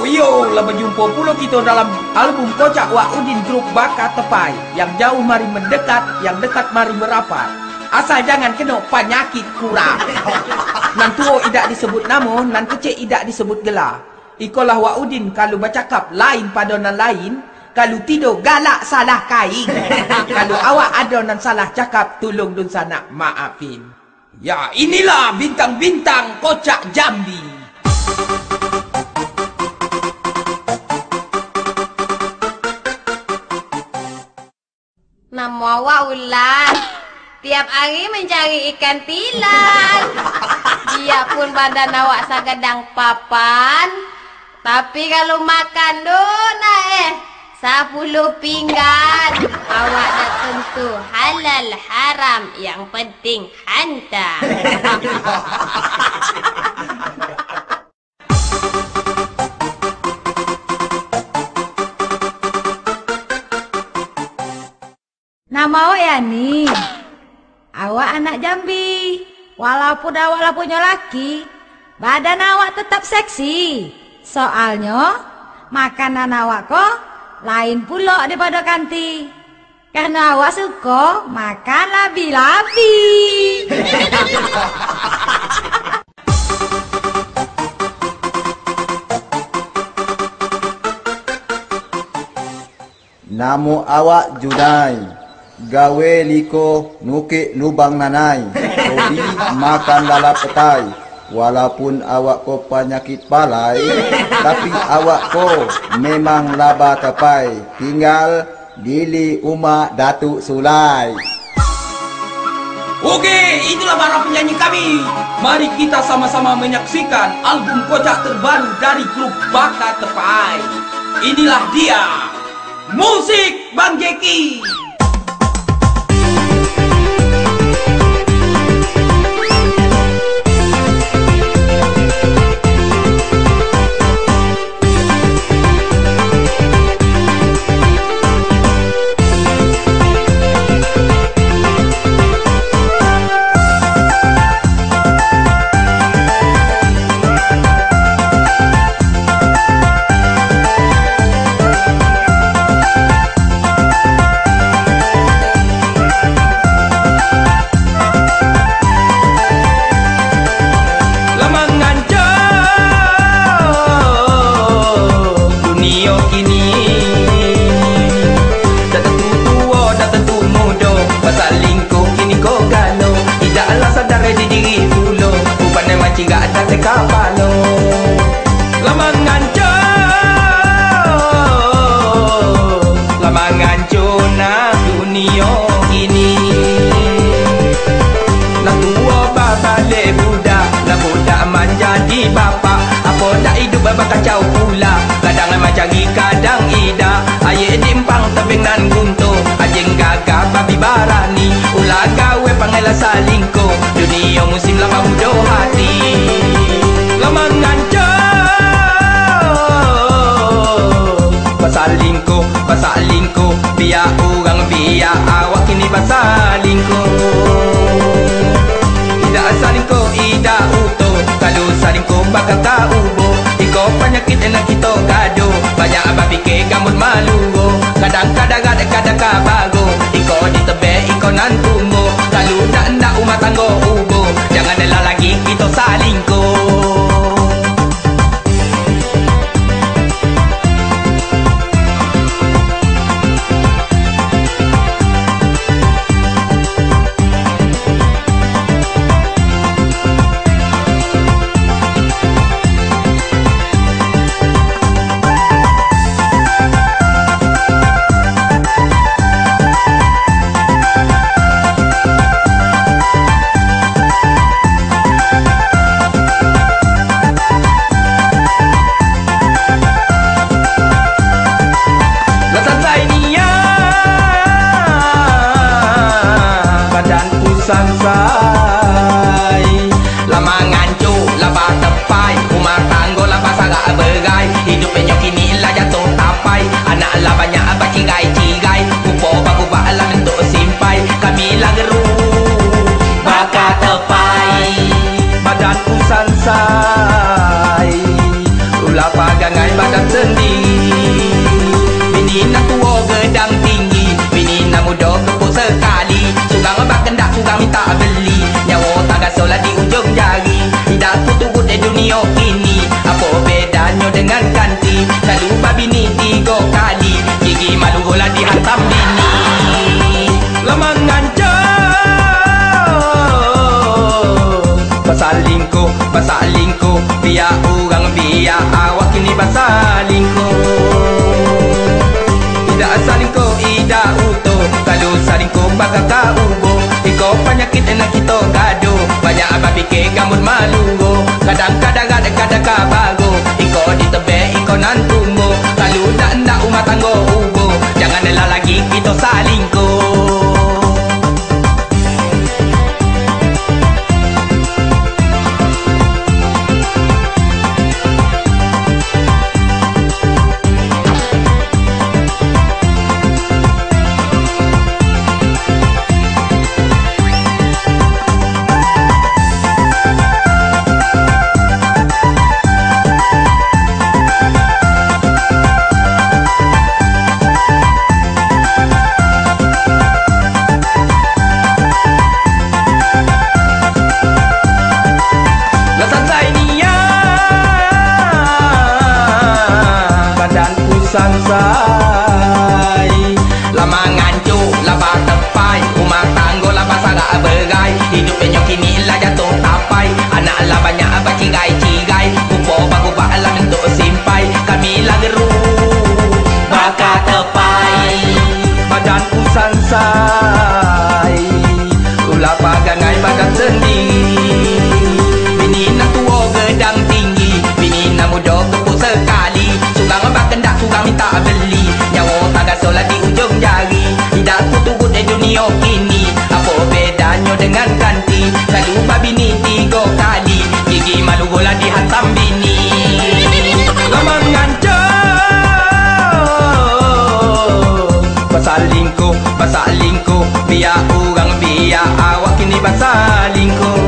Yo, lah berjumpa pula kita dalam album Kocak Wak Udin Grup Baka Tepai. Yang jauh mari mendekat, yang dekat mari merapat. Asal jangan kena penyakit kurang. Nan tua tidak disebut nama, nan kecil tidak disebut gelar. Ikolah Wak Udin kalau bercakap lain pada nan lain, kalau tidur galak salah kain. kalau awak ada nan salah cakap, tolong dun sana maafin. Ya, inilah bintang-bintang Kocak Jambi. Nama awak Ulan. Tiap hari mencari ikan tilang. Biarpun badan awak sagedang papan. Tapi kalau makan dona eh. Sepuluh pinggan. Awak dah tentu halal haram. Yang penting hantar. Nama awak Yani. Awak anak Jambi. Walaupun awak lah punya laki, badan awak tetap seksi. Soalnya, makanan awak kok lain pula daripada kanti. Karena awak suka makan labi-labi. Namo awak Junai. Gawe liko nukik lubang nanai. Hobi makan lalap petai. Walaupun awak ko penyakit palai, tapi awak ko memang laba tepai. Tinggal dili umak Datuk Sulai. Okey, itulah para penyanyi kami. Mari kita sama-sama menyaksikan album kocak terbaru dari grup Baka Tepai. Inilah dia, musik Bang Jeki. Rupanya macam gak ada teka palo Lamangan jauh Lamangan jauh dunia kini Nak tua le budak. Nak budak menjadi bapa Apa tak hidup bapa kacau pula. Kadang memang cari kadang ida Ayah dimpang tebing nan guntur Ajeng gagah babi barani. Ulah gawe panggil salingko pasal lingkuh. Biar orang biar awak kini pasal lingkuh mio kini Apa bedanya dengan kanti? Selalu babi ni tiga kali Gigi malu bola dihantam bini. Lama mengancam Pasal lingkuh, pasal lingkuh Biar orang, biar awak kini pasal lingkuh.